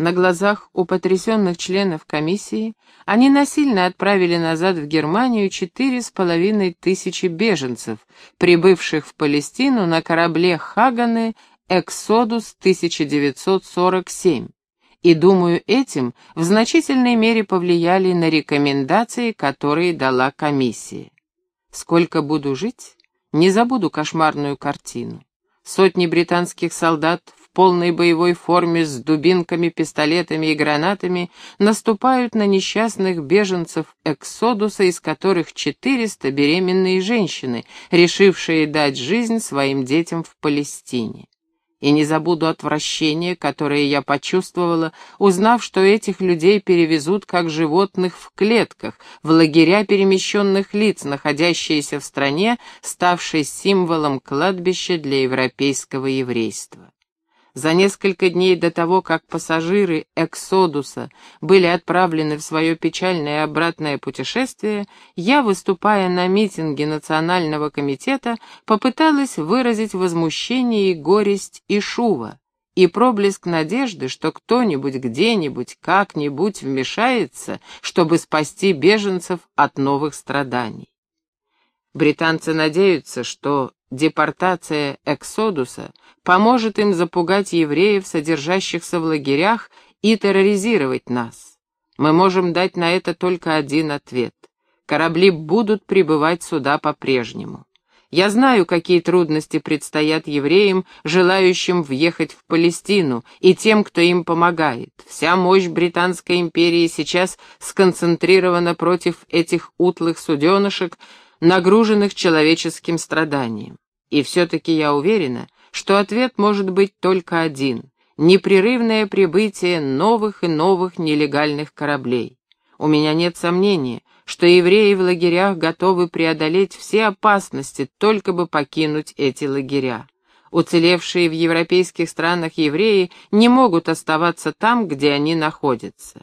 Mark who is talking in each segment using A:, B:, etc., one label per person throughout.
A: На глазах у потрясенных членов комиссии они насильно отправили назад в Германию четыре с половиной тысячи беженцев, прибывших в Палестину на корабле Хаганы «Эксодус 1947». И, думаю, этим в значительной мере повлияли на рекомендации, которые дала комиссия. Сколько буду жить, не забуду кошмарную картину. Сотни британских солдат в полной боевой форме с дубинками, пистолетами и гранатами наступают на несчастных беженцев Эксодуса, из которых 400 беременные женщины, решившие дать жизнь своим детям в Палестине и не забуду отвращение, которое я почувствовала, узнав, что этих людей перевезут как животных в клетках, в лагеря перемещенных лиц, находящиеся в стране, ставшей символом кладбища для европейского еврейства. За несколько дней до того, как пассажиры «Эксодуса» были отправлены в свое печальное обратное путешествие, я, выступая на митинге Национального комитета, попыталась выразить возмущение и горесть Ишува, и проблеск надежды, что кто-нибудь где-нибудь как-нибудь вмешается, чтобы спасти беженцев от новых страданий. Британцы надеются, что депортация Эксодуса поможет им запугать евреев, содержащихся в лагерях, и терроризировать нас. Мы можем дать на это только один ответ. Корабли будут прибывать сюда по-прежнему. Я знаю, какие трудности предстоят евреям, желающим въехать в Палестину, и тем, кто им помогает. Вся мощь Британской империи сейчас сконцентрирована против этих утлых суденышек, нагруженных человеческим страданием. И все-таки я уверена, что ответ может быть только один — непрерывное прибытие новых и новых нелегальных кораблей. У меня нет сомнения, что евреи в лагерях готовы преодолеть все опасности, только бы покинуть эти лагеря. Уцелевшие в европейских странах евреи не могут оставаться там, где они находятся.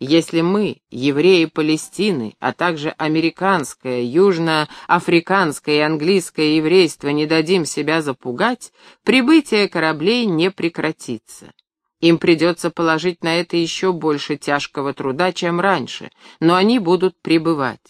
A: Если мы, евреи Палестины, а также американское, южноафриканское и английское еврейство не дадим себя запугать, прибытие кораблей не прекратится. Им придется положить на это еще больше тяжкого труда, чем раньше, но они будут прибывать.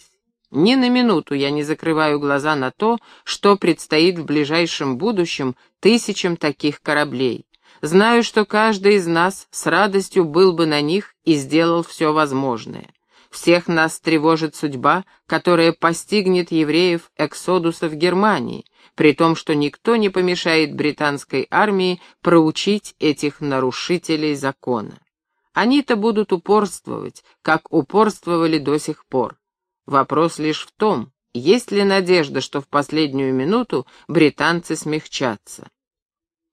A: Ни на минуту я не закрываю глаза на то, что предстоит в ближайшем будущем тысячам таких кораблей. Знаю, что каждый из нас с радостью был бы на них и сделал все возможное. Всех нас тревожит судьба, которая постигнет евреев Эксодуса в Германии, при том, что никто не помешает британской армии проучить этих нарушителей закона. Они-то будут упорствовать, как упорствовали до сих пор. Вопрос лишь в том, есть ли надежда, что в последнюю минуту британцы смягчатся.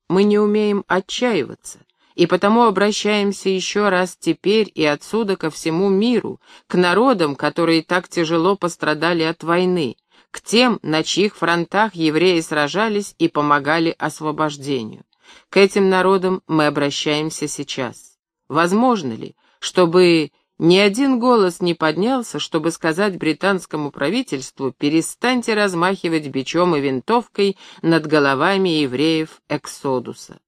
A: Мы не умеем отчаиваться, и потому обращаемся еще раз теперь и отсюда ко всему миру, к народам, которые так тяжело пострадали от войны, к тем, на чьих фронтах евреи сражались и помогали освобождению. К этим народам мы обращаемся сейчас. Возможно ли, чтобы ни один голос не поднялся, чтобы сказать британскому правительству «перестаньте размахивать бичом и винтовкой над головами евреев Эксодуса».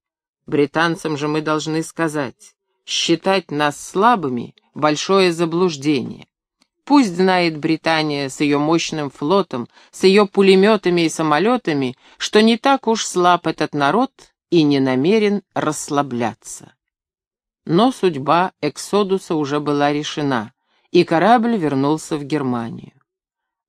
A: Британцам же мы должны сказать «считать нас слабыми — большое заблуждение». Пусть знает Британия с ее мощным флотом, с ее пулеметами и самолетами, что не так уж слаб этот народ и не намерен расслабляться. Но судьба Эксодуса уже была решена, и корабль вернулся в Германию.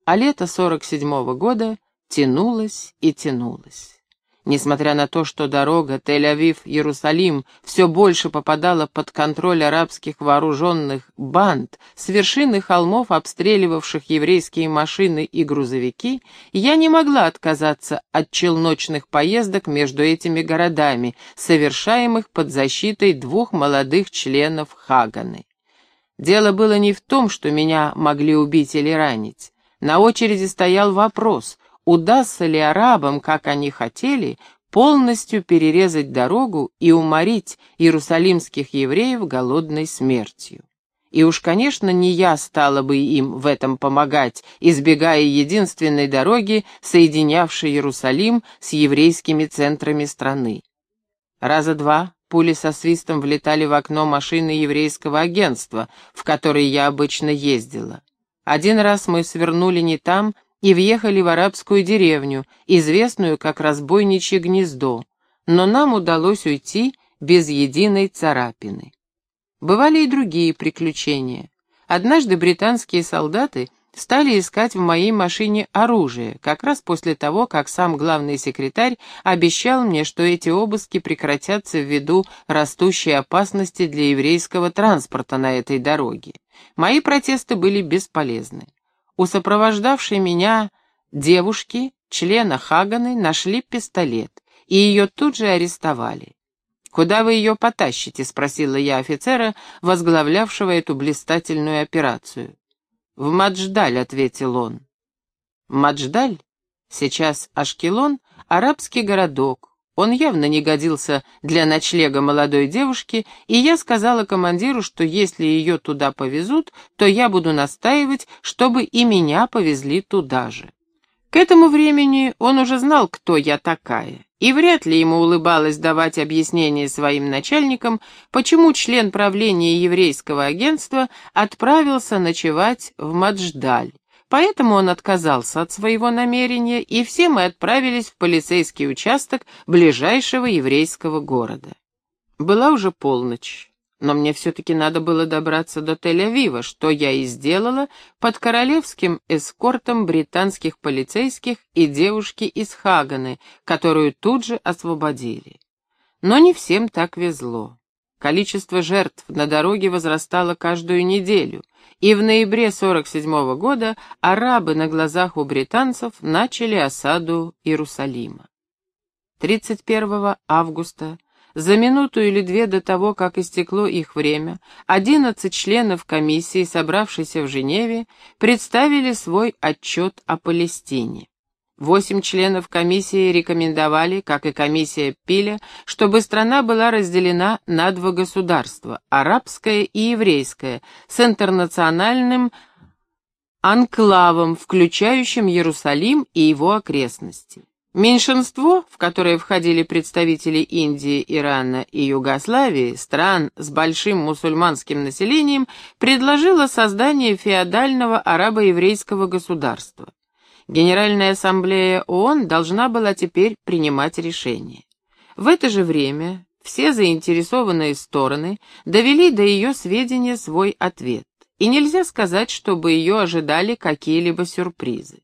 A: А лето 47-го года тянулось и тянулось. Несмотря на то, что дорога Тель-Авив-Иерусалим все больше попадала под контроль арабских вооруженных банд, с вершины холмов, обстреливавших еврейские машины и грузовики, я не могла отказаться от челночных поездок между этими городами, совершаемых под защитой двух молодых членов Хаганы. Дело было не в том, что меня могли убить или ранить. На очереди стоял вопрос — удастся ли арабам, как они хотели, полностью перерезать дорогу и уморить иерусалимских евреев голодной смертью. И уж, конечно, не я стала бы им в этом помогать, избегая единственной дороги, соединявшей Иерусалим с еврейскими центрами страны. Раза два пули со свистом влетали в окно машины еврейского агентства, в которой я обычно ездила. Один раз мы свернули не там и въехали в арабскую деревню, известную как разбойничье гнездо, но нам удалось уйти без единой царапины. Бывали и другие приключения. Однажды британские солдаты стали искать в моей машине оружие, как раз после того, как сам главный секретарь обещал мне, что эти обыски прекратятся ввиду растущей опасности для еврейского транспорта на этой дороге. Мои протесты были бесполезны. У сопровождавшей меня девушки, члена Хаганы, нашли пистолет, и ее тут же арестовали. «Куда вы ее потащите?» — спросила я офицера, возглавлявшего эту блистательную операцию. «В Мадждаль», — ответил он. Мадждаль, сейчас Ашкелон, арабский городок. Он явно не годился для ночлега молодой девушки, и я сказала командиру, что если ее туда повезут, то я буду настаивать, чтобы и меня повезли туда же. К этому времени он уже знал, кто я такая, и вряд ли ему улыбалось давать объяснение своим начальникам, почему член правления еврейского агентства отправился ночевать в Мадждаль. Поэтому он отказался от своего намерения, и все мы отправились в полицейский участок ближайшего еврейского города. Была уже полночь но мне все-таки надо было добраться до Тель-Авива, что я и сделала под королевским эскортом британских полицейских и девушки из Хаганы, которую тут же освободили. Но не всем так везло. Количество жертв на дороге возрастало каждую неделю, и в ноябре 47 -го года арабы на глазах у британцев начали осаду Иерусалима. 31 августа за минуту или две до того, как истекло их время, одиннадцать членов комиссии, собравшейся в Женеве, представили свой отчет о Палестине. Восемь членов комиссии рекомендовали, как и комиссия Пиля, чтобы страна была разделена на два государства, арабское и еврейское, с интернациональным анклавом, включающим Иерусалим и его окрестности. Меньшинство, в которое входили представители Индии, Ирана и Югославии, стран с большим мусульманским населением, предложило создание феодального арабо-еврейского государства. Генеральная ассамблея ООН должна была теперь принимать решение. В это же время все заинтересованные стороны довели до ее сведения свой ответ, и нельзя сказать, чтобы ее ожидали какие-либо сюрпризы.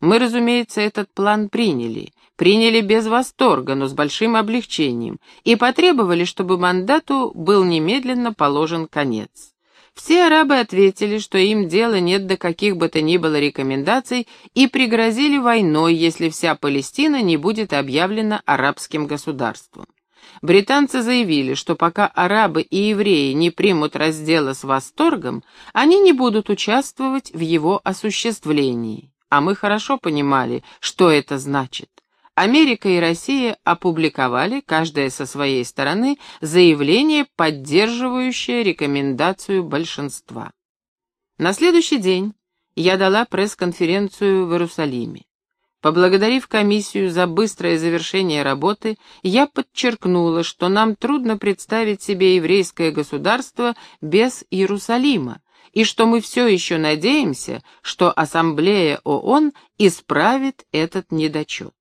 A: Мы, разумеется, этот план приняли, приняли без восторга, но с большим облегчением, и потребовали, чтобы мандату был немедленно положен конец. Все арабы ответили, что им дела нет до каких бы то ни было рекомендаций, и пригрозили войной, если вся Палестина не будет объявлена арабским государством. Британцы заявили, что пока арабы и евреи не примут раздела с восторгом, они не будут участвовать в его осуществлении а мы хорошо понимали, что это значит. Америка и Россия опубликовали, каждая со своей стороны, заявление, поддерживающее рекомендацию большинства. На следующий день я дала пресс-конференцию в Иерусалиме. Поблагодарив комиссию за быстрое завершение работы, я подчеркнула, что нам трудно представить себе еврейское государство без Иерусалима, и что мы все еще надеемся, что Ассамблея ООН исправит этот недочет.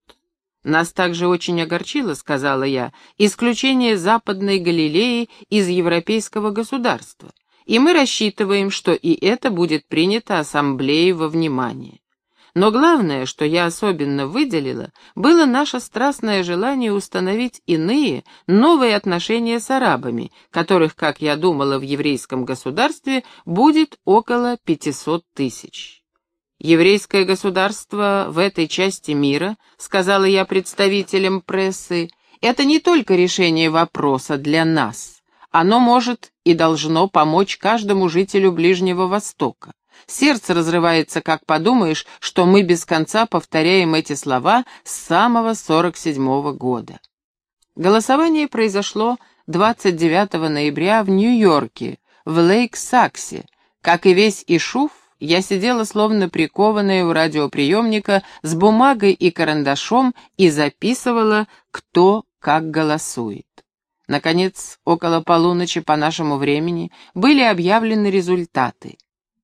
A: Нас также очень огорчило, сказала я, исключение Западной Галилеи из европейского государства, и мы рассчитываем, что и это будет принято Ассамблеей во внимание. Но главное, что я особенно выделила, было наше страстное желание установить иные, новые отношения с арабами, которых, как я думала, в еврейском государстве будет около 500 тысяч. «Еврейское государство в этой части мира, — сказала я представителям прессы, — это не только решение вопроса для нас. Оно может и должно помочь каждому жителю Ближнего Востока. Сердце разрывается, как подумаешь, что мы без конца повторяем эти слова с самого 47-го года. Голосование произошло 29 ноября в Нью-Йорке, в Лейк-Саксе. Как и весь Ишуф, я сидела словно прикованная у радиоприемника с бумагой и карандашом и записывала, кто как голосует. Наконец, около полуночи по нашему времени были объявлены результаты.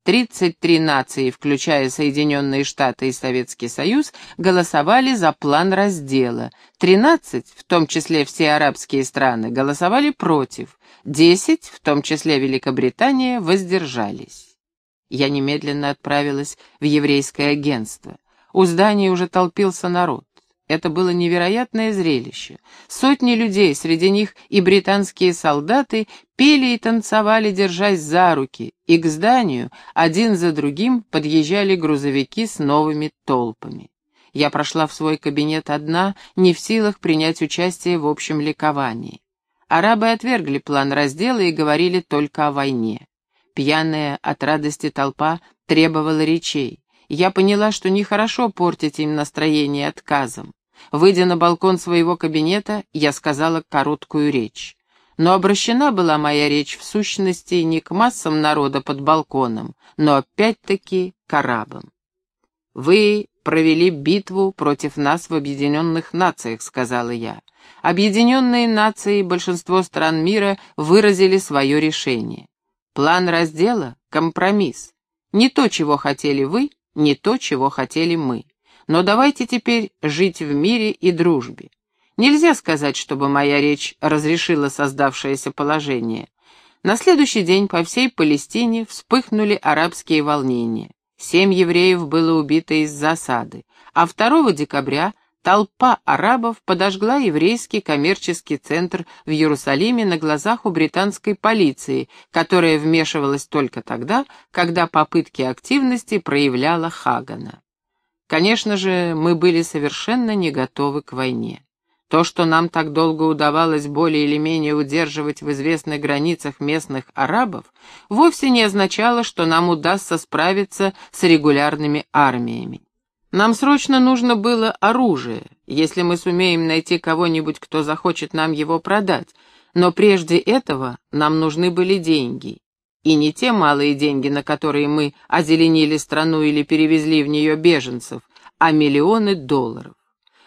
A: 33 нации, включая Соединенные Штаты и Советский Союз, голосовали за план раздела. 13, в том числе все арабские страны, голосовали против. 10, в том числе Великобритания, воздержались. Я немедленно отправилась в еврейское агентство. У здания уже толпился народ. Это было невероятное зрелище. Сотни людей, среди них и британские солдаты, пели и танцевали, держась за руки, и к зданию один за другим подъезжали грузовики с новыми толпами. Я прошла в свой кабинет одна, не в силах принять участие в общем ликовании. Арабы отвергли план раздела и говорили только о войне. Пьяная от радости толпа требовала речей. Я поняла, что нехорошо портить им настроение отказом. Выйдя на балкон своего кабинета, я сказала короткую речь. Но обращена была моя речь в сущности не к массам народа под балконом, но опять-таки к арабам. «Вы провели битву против нас в Объединенных Нациях», — сказала я. Объединенные нации большинство стран мира выразили свое решение. План раздела — компромисс. Не то, чего хотели вы, не то, чего хотели мы. Но давайте теперь жить в мире и дружбе. Нельзя сказать, чтобы моя речь разрешила создавшееся положение. На следующий день по всей Палестине вспыхнули арабские волнения. Семь евреев было убито из засады, а 2 декабря толпа арабов подожгла еврейский коммерческий центр в Иерусалиме на глазах у британской полиции, которая вмешивалась только тогда, когда попытки активности проявляла Хагана. Конечно же, мы были совершенно не готовы к войне. То, что нам так долго удавалось более или менее удерживать в известных границах местных арабов, вовсе не означало, что нам удастся справиться с регулярными армиями. Нам срочно нужно было оружие, если мы сумеем найти кого-нибудь, кто захочет нам его продать, но прежде этого нам нужны были деньги. И не те малые деньги, на которые мы озеленили страну или перевезли в нее беженцев, а миллионы долларов.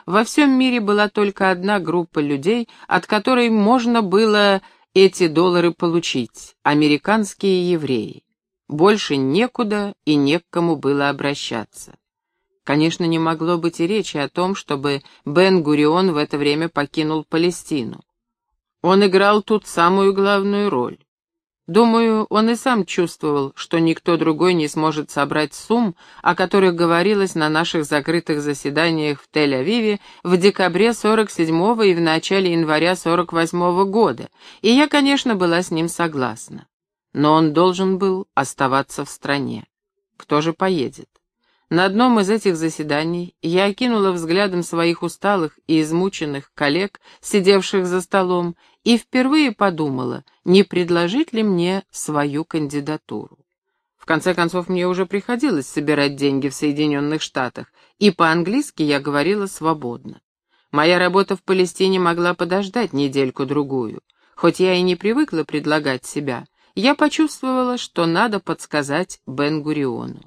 A: Во всем мире была только одна группа людей, от которой можно было эти доллары получить — американские евреи. Больше некуда и не к кому было обращаться. Конечно, не могло быть и речи о том, чтобы Бен-Гурион в это время покинул Палестину. Он играл тут самую главную роль. Думаю, он и сам чувствовал, что никто другой не сможет собрать сумм, о которых говорилось на наших закрытых заседаниях в Тель-Авиве в декабре 47-го и в начале января 48-го года, и я, конечно, была с ним согласна. Но он должен был оставаться в стране. Кто же поедет? На одном из этих заседаний я окинула взглядом своих усталых и измученных коллег, сидевших за столом, и впервые подумала, не предложить ли мне свою кандидатуру. В конце концов, мне уже приходилось собирать деньги в Соединенных Штатах, и по-английски я говорила свободно. Моя работа в Палестине могла подождать недельку-другую. Хоть я и не привыкла предлагать себя, я почувствовала, что надо подсказать Бен-Гуриону.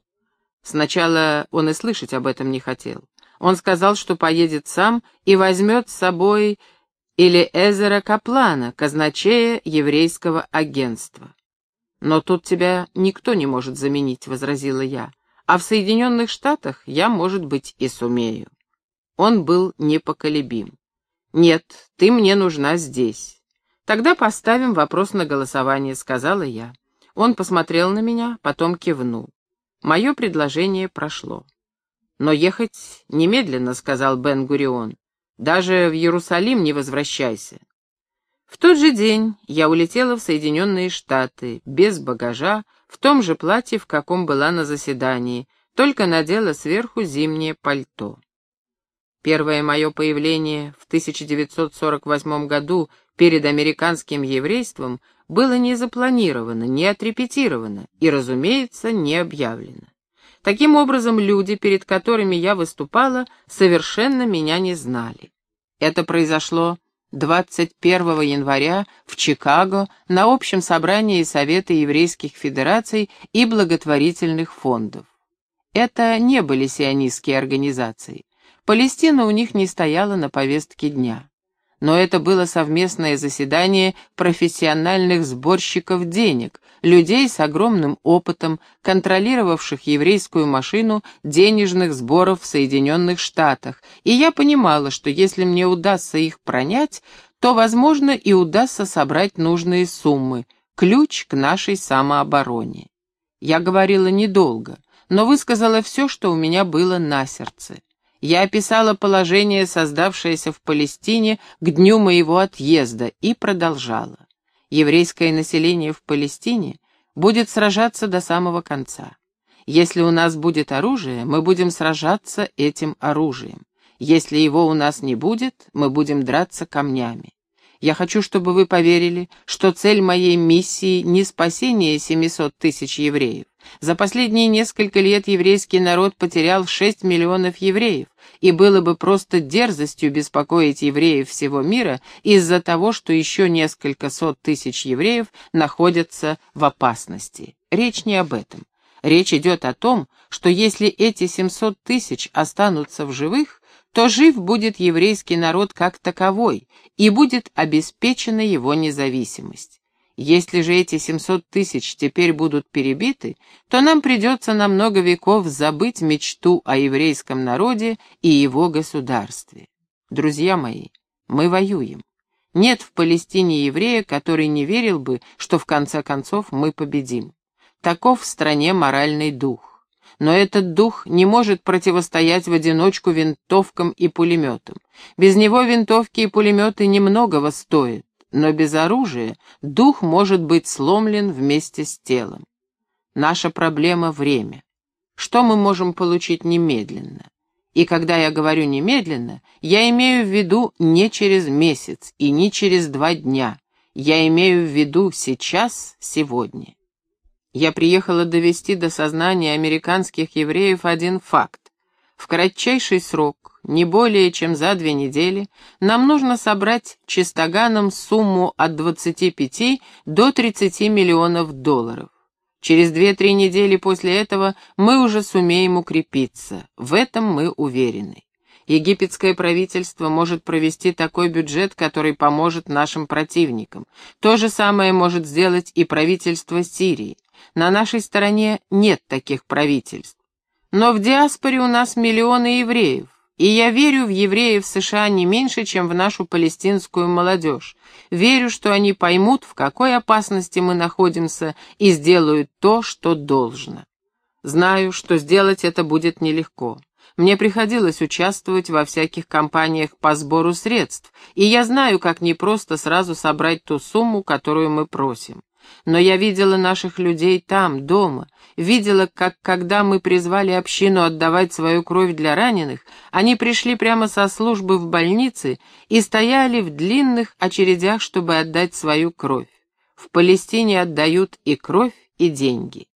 A: Сначала он и слышать об этом не хотел. Он сказал, что поедет сам и возьмет с собой или Эзера Каплана, казначея еврейского агентства. «Но тут тебя никто не может заменить», — возразила я. «А в Соединенных Штатах я, может быть, и сумею». Он был непоколебим. «Нет, ты мне нужна здесь». «Тогда поставим вопрос на голосование», — сказала я. Он посмотрел на меня, потом кивнул. Мое предложение прошло. «Но ехать немедленно», — сказал Бен-Гурион. Даже в Иерусалим не возвращайся. В тот же день я улетела в Соединенные Штаты, без багажа, в том же платье, в каком была на заседании, только надела сверху зимнее пальто. Первое мое появление в 1948 году перед американским еврейством было не запланировано, не отрепетировано и, разумеется, не объявлено. Таким образом, люди, перед которыми я выступала, совершенно меня не знали. Это произошло 21 января в Чикаго на общем собрании Совета еврейских федераций и благотворительных фондов. Это не были сионистские организации. Палестина у них не стояла на повестке дня. но это было совместное заседание профессиональных сборщиков денег, людей с огромным опытом, контролировавших еврейскую машину денежных сборов в Соединенных Штатах, и я понимала, что если мне удастся их пронять, то, возможно, и удастся собрать нужные суммы, ключ к нашей самообороне. Я говорила недолго, но высказала все, что у меня было на сердце. Я описала положение, создавшееся в Палестине к дню моего отъезда, и продолжала. Еврейское население в Палестине будет сражаться до самого конца. Если у нас будет оружие, мы будем сражаться этим оружием. Если его у нас не будет, мы будем драться камнями. Я хочу, чтобы вы поверили, что цель моей миссии не спасение 700 тысяч евреев. За последние несколько лет еврейский народ потерял 6 миллионов евреев, и было бы просто дерзостью беспокоить евреев всего мира из-за того, что еще несколько сот тысяч евреев находятся в опасности. Речь не об этом. Речь идет о том, что если эти 700 тысяч останутся в живых, то жив будет еврейский народ как таковой, и будет обеспечена его независимость. Если же эти 700 тысяч теперь будут перебиты, то нам придется на много веков забыть мечту о еврейском народе и его государстве. Друзья мои, мы воюем. Нет в Палестине еврея, который не верил бы, что в конце концов мы победим. Таков в стране моральный дух но этот дух не может противостоять в одиночку винтовкам и пулеметам. Без него винтовки и пулеметы немногого стоят, но без оружия дух может быть сломлен вместе с телом. Наша проблема — время. Что мы можем получить немедленно? И когда я говорю немедленно, я имею в виду не через месяц и не через два дня. Я имею в виду сейчас, сегодня. Я приехала довести до сознания американских евреев один факт. В кратчайший срок, не более чем за две недели, нам нужно собрать чистоганом сумму от 25 до 30 миллионов долларов. Через две-три недели после этого мы уже сумеем укрепиться. В этом мы уверены. Египетское правительство может провести такой бюджет, который поможет нашим противникам. То же самое может сделать и правительство Сирии. На нашей стороне нет таких правительств. Но в диаспоре у нас миллионы евреев, и я верю в евреев США не меньше, чем в нашу палестинскую молодежь. Верю, что они поймут, в какой опасности мы находимся, и сделают то, что должно. Знаю, что сделать это будет нелегко. Мне приходилось участвовать во всяких кампаниях по сбору средств, и я знаю, как непросто сразу собрать ту сумму, которую мы просим. Но я видела наших людей там, дома, видела, как, когда мы призвали общину отдавать свою кровь для раненых, они пришли прямо со службы в больнице и стояли в длинных очередях, чтобы отдать свою кровь. В Палестине отдают и кровь, и деньги.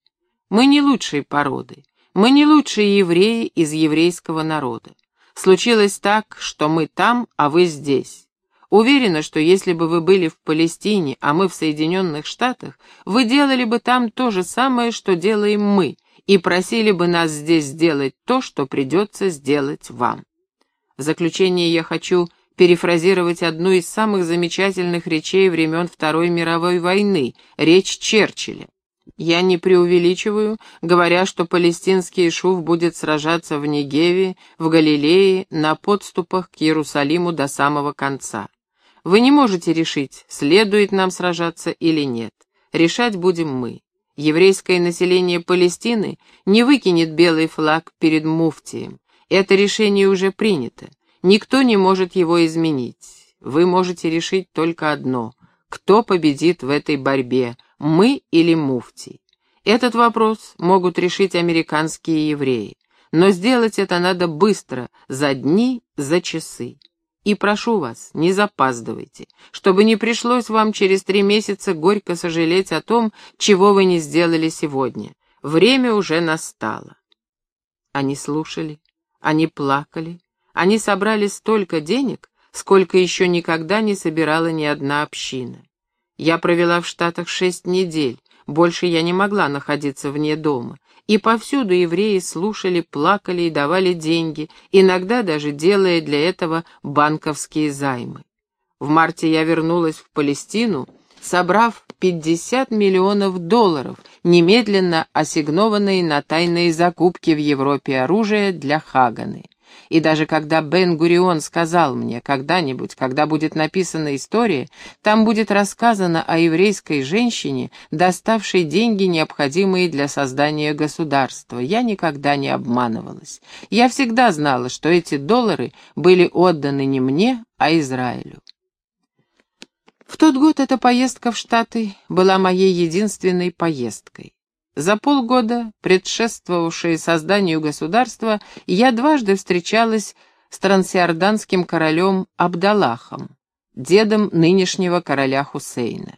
A: Мы не лучшие породы, мы не лучшие евреи из еврейского народа. Случилось так, что мы там, а вы здесь. Уверена, что если бы вы были в Палестине, а мы в Соединенных Штатах, вы делали бы там то же самое, что делаем мы, и просили бы нас здесь сделать то, что придется сделать вам. В заключение я хочу перефразировать одну из самых замечательных речей времен Второй мировой войны, речь Черчилля. Я не преувеличиваю, говоря, что палестинский шув будет сражаться в Негеве, в Галилее, на подступах к Иерусалиму до самого конца. Вы не можете решить, следует нам сражаться или нет. Решать будем мы. Еврейское население Палестины не выкинет белый флаг перед муфтием. Это решение уже принято. Никто не может его изменить. Вы можете решить только одно. Кто победит в этой борьбе, мы или муфтий? Этот вопрос могут решить американские евреи. Но сделать это надо быстро, за дни, за часы. И прошу вас, не запаздывайте, чтобы не пришлось вам через три месяца горько сожалеть о том, чего вы не сделали сегодня. Время уже настало. Они слушали, они плакали, они собрали столько денег, сколько еще никогда не собирала ни одна община. Я провела в Штатах шесть недель, больше я не могла находиться вне дома, и повсюду евреи слушали, плакали и давали деньги, иногда даже делая для этого банковские займы. В марте я вернулась в Палестину, собрав 50 миллионов долларов, немедленно ассигнованные на тайные закупки в Европе оружия для Хаганы. И даже когда Бен-Гурион сказал мне, когда-нибудь, когда будет написана история, там будет рассказано о еврейской женщине, доставшей деньги, необходимые для создания государства, я никогда не обманывалась. Я всегда знала, что эти доллары были отданы не мне, а Израилю. В тот год эта поездка в Штаты была моей единственной поездкой. За полгода, предшествовавшие созданию государства, я дважды встречалась с трансиорданским королем Абдаллахом, дедом нынешнего короля Хусейна.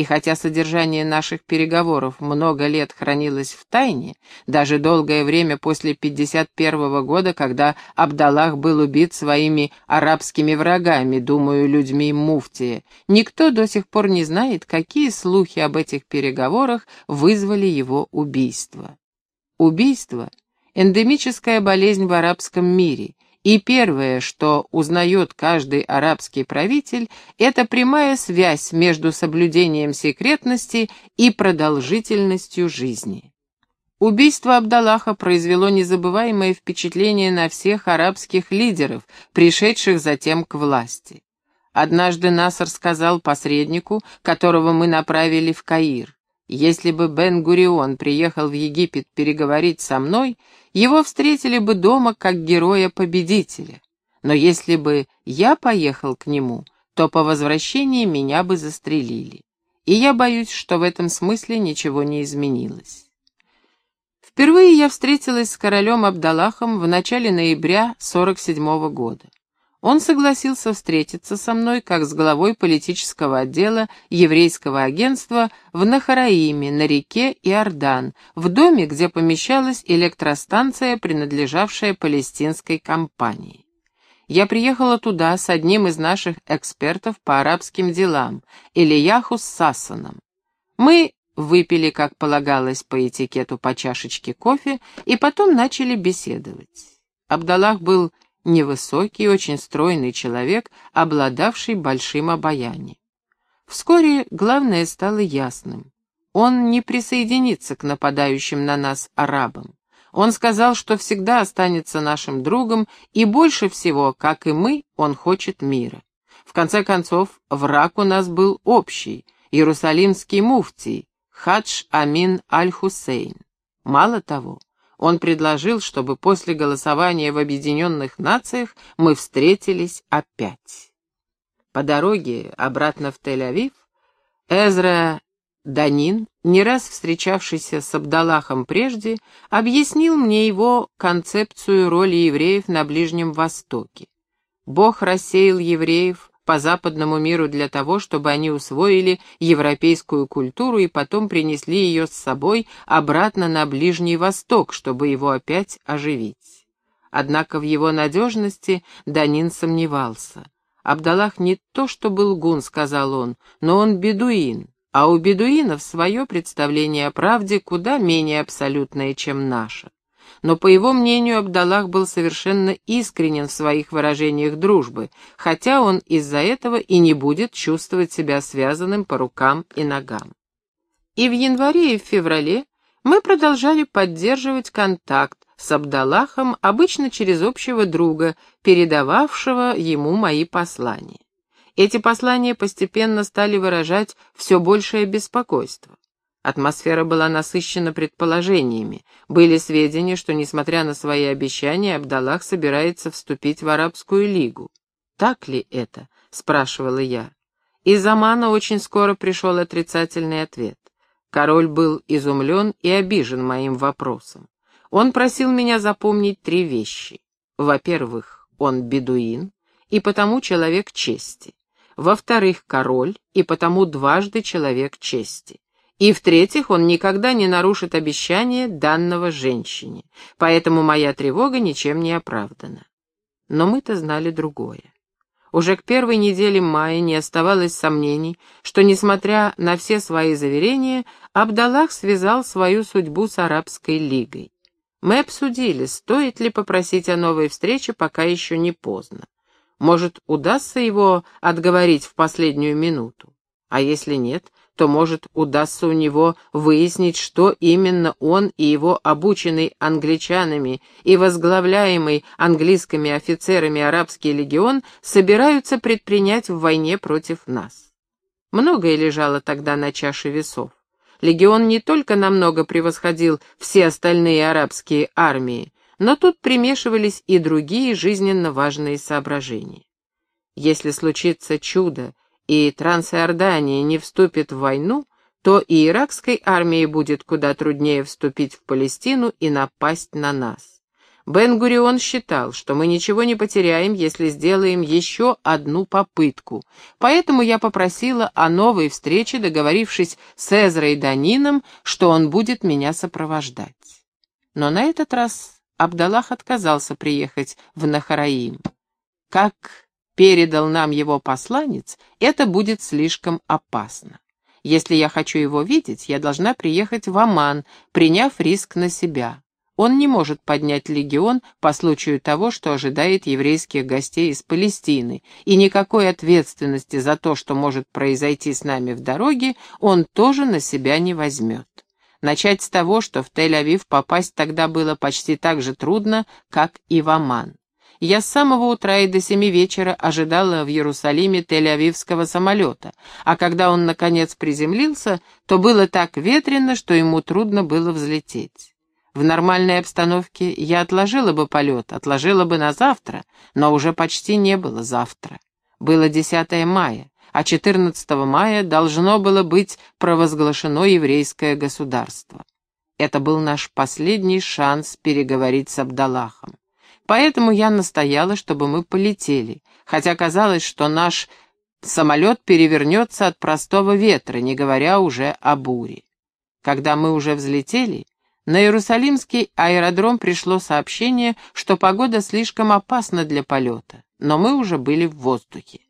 A: И хотя содержание наших переговоров много лет хранилось в тайне, даже долгое время после 51 года, когда Абдаллах был убит своими арабскими врагами, думаю, людьми Муфтия, никто до сих пор не знает, какие слухи об этих переговорах вызвали его убийство. Убийство — эндемическая болезнь в арабском мире — и первое, что узнает каждый арабский правитель, это прямая связь между соблюдением секретности и продолжительностью жизни. Убийство Абдаллаха произвело незабываемое впечатление на всех арабских лидеров, пришедших затем к власти. Однажды Насар сказал посреднику, которого мы направили в Каир, «Если бы Бен-Гурион приехал в Египет переговорить со мной, его встретили бы дома как героя-победителя. Но если бы я поехал к нему, то по возвращении меня бы застрелили. И я боюсь, что в этом смысле ничего не изменилось. Впервые я встретилась с королем Абдаллахом в начале ноября 47 -го года. Он согласился встретиться со мной как с главой политического отдела еврейского агентства в Нахараиме, на реке Иордан, в доме, где помещалась электростанция, принадлежавшая палестинской компании. Я приехала туда с одним из наших экспертов по арабским делам, Ильяху Сассаном. Мы выпили, как полагалось по этикету, по чашечке кофе и потом начали беседовать. Абдаллах был невысокий, очень стройный человек, обладавший большим обаянием. Вскоре главное стало ясным. Он не присоединится к нападающим на нас арабам. Он сказал, что всегда останется нашим другом, и больше всего, как и мы, он хочет мира. В конце концов, враг у нас был общий, иерусалимский муфтий, Хадж Амин Аль-Хусейн. Мало того, он предложил, чтобы после голосования в Объединенных Нациях мы встретились опять. По дороге обратно в Тель-Авив Эзра Данин, не раз встречавшийся с Абдаллахом прежде, объяснил мне его концепцию роли евреев на Ближнем Востоке. Бог рассеял евреев по западному миру для того, чтобы они усвоили европейскую культуру и потом принесли ее с собой обратно на Ближний Восток, чтобы его опять оживить. Однако в его надежности Данин сомневался. «Абдаллах не то что был гун», — сказал он, — «но он бедуин, а у бедуинов свое представление о правде куда менее абсолютное, чем наше но, по его мнению, Абдаллах был совершенно искренен в своих выражениях дружбы, хотя он из-за этого и не будет чувствовать себя связанным по рукам и ногам. И в январе, и в феврале мы продолжали поддерживать контакт с Абдаллахом, обычно через общего друга, передававшего ему мои послания. Эти послания постепенно стали выражать все большее беспокойство. Атмосфера была насыщена предположениями. Были сведения, что, несмотря на свои обещания, Абдаллах собирается вступить в Арабскую лигу. «Так ли это?» — спрашивала я. Из Амана очень скоро пришел отрицательный ответ. Король был изумлен и обижен моим вопросом. Он просил меня запомнить три вещи. Во-первых, он бедуин, и потому человек чести. Во-вторых, король, и потому дважды человек чести. И в-третьих, он никогда не нарушит обещание данного женщине, поэтому моя тревога ничем не оправдана. Но мы-то знали другое. Уже к первой неделе мая не оставалось сомнений, что, несмотря на все свои заверения, Абдаллах связал свою судьбу с Арабской лигой. Мы обсудили, стоит ли попросить о новой встрече, пока еще не поздно. Может, удастся его отговорить в последнюю минуту? А если нет, то, может, удастся у него выяснить, что именно он и его обученный англичанами и возглавляемый английскими офицерами арабский легион собираются предпринять в войне против нас. Многое лежало тогда на чаше весов. Легион не только намного превосходил все остальные арабские армии, но тут примешивались и другие жизненно важные соображения. Если случится чудо, и Трансиордания не вступит в войну, то и иракской армии будет куда труднее вступить в Палестину и напасть на нас. Бен-Гурион считал, что мы ничего не потеряем, если сделаем еще одну попытку, поэтому я попросила о новой встрече, договорившись с Эзрой Данином, что он будет меня сопровождать. Но на этот раз Абдаллах отказался приехать в Нахараим. Как передал нам его посланец, это будет слишком опасно. Если я хочу его видеть, я должна приехать в Оман, приняв риск на себя. Он не может поднять легион по случаю того, что ожидает еврейских гостей из Палестины, и никакой ответственности за то, что может произойти с нами в дороге, он тоже на себя не возьмет. Начать с того, что в Тель-Авив попасть тогда было почти так же трудно, как и в Оман. Я с самого утра и до семи вечера ожидала в Иерусалиме Тель-Авивского самолета, а когда он, наконец, приземлился, то было так ветрено, что ему трудно было взлететь. В нормальной обстановке я отложила бы полет, отложила бы на завтра, но уже почти не было завтра. Было 10 мая, а 14 мая должно было быть провозглашено еврейское государство. Это был наш последний шанс переговорить с Абдаллахом. Поэтому я настояла, чтобы мы полетели, хотя казалось, что наш самолет перевернется от простого ветра, не говоря уже о буре. Когда мы уже взлетели, на Иерусалимский аэродром пришло сообщение, что погода слишком опасна для полета, но мы уже были в воздухе.